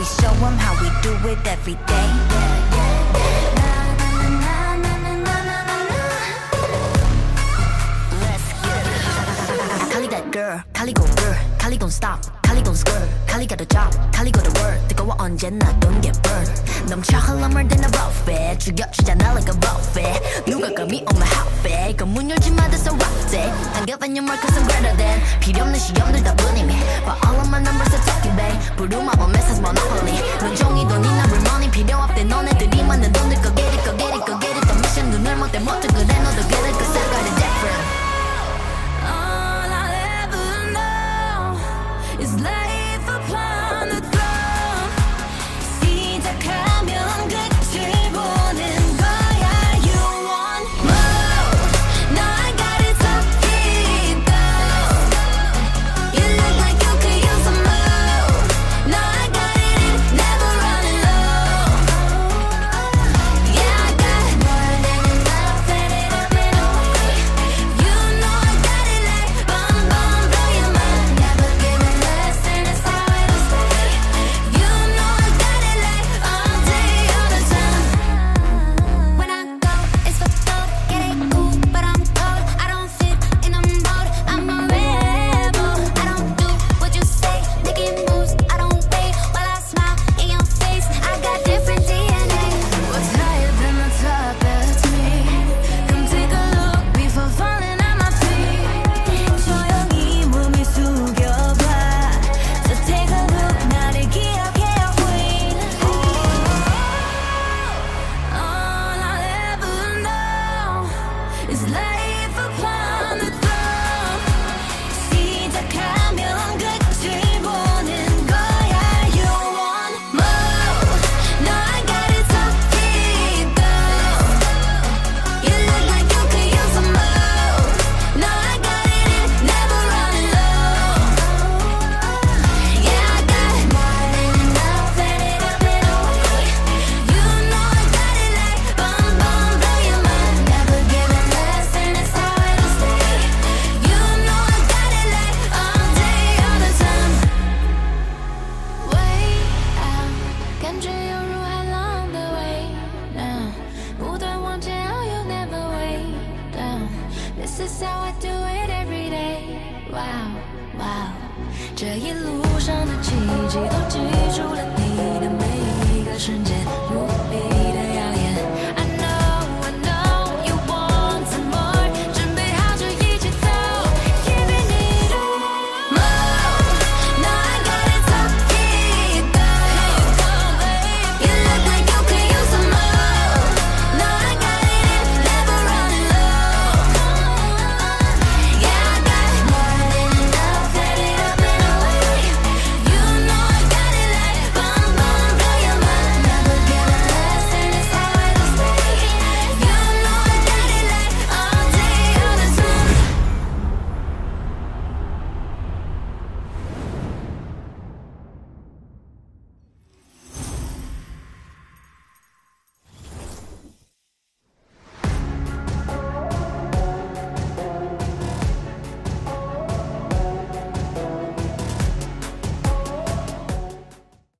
we show them how we do it every day. Girl, Cali go girl, Cali gon' stop, Cali gon' skirt, Cali got a job, Cali go to work, they go 이젠 나 don't get burned 넘쳐흘러 넘쳐 흘러물드는 rough 죽여주잖아 like a buffet 누가 감히 on my outfit 그문 열지 마 that's a rough day. I'm giving you more cause I'm greater than. 필요없는 시험들 다 뿐이미. But all of my numbers are talking back 부루마법 message monopoly. 넌 종이도 니 number money. 필요 없대 너네들이 만든 돈들 go get it go get it go get it 더 미션 눈을 못대 못해 그래 너도 get it 这一路上的奇迹都。